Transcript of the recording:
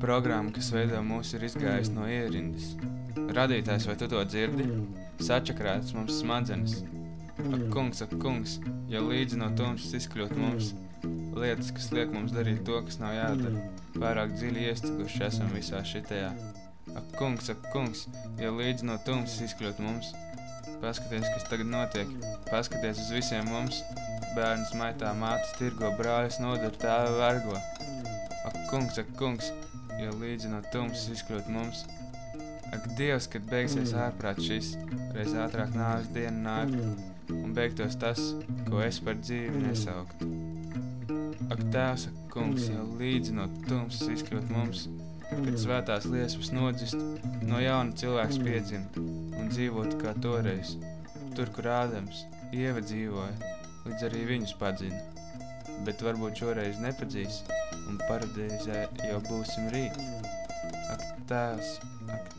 Programma, kas veido mūs, ir izgājusi no ierindas. Radītājs, vai tu to dzirdi? Sačakrēts mums smadzenes. Ak, kungs, ak, kungs, jau līdzi no tumsas izkļūt mums. Lietas, kas liek mums darīt to, kas nav jādara. Pārāk dziļi iestiguši esam visā šitajā. Ak, kungs, ak, kungs, jau līdzi no tumsas izkļūt mums. Paskaties, kas tagad notiek. Paskaties uz visiem mums. Bērns maitā mātes tirgo, brāļus nodara tēva vergo. Kungs, ak, kungs, jo līdzi no tumsas izkļūt mums. Ak, Dievs, kad beigsies ārprāt šis, reiz ātrāk nāves diena nāk, un beigtos tas, ko es par dzīvi nesauktu. Ak, Tēvs, ak, kungs, jau līdzi no tumsas izkļūt mums, kad svētās liesmas nodzist, no jauna cilvēks piedzimt un dzīvot kā toreiz, tur, kur Ādams, Ieva dzīvoja, līdz arī viņus padzina. Bet varbūt šoreiz nepadzīs, un paradīzē jau būsim rīt. Ak, tēvs, ak.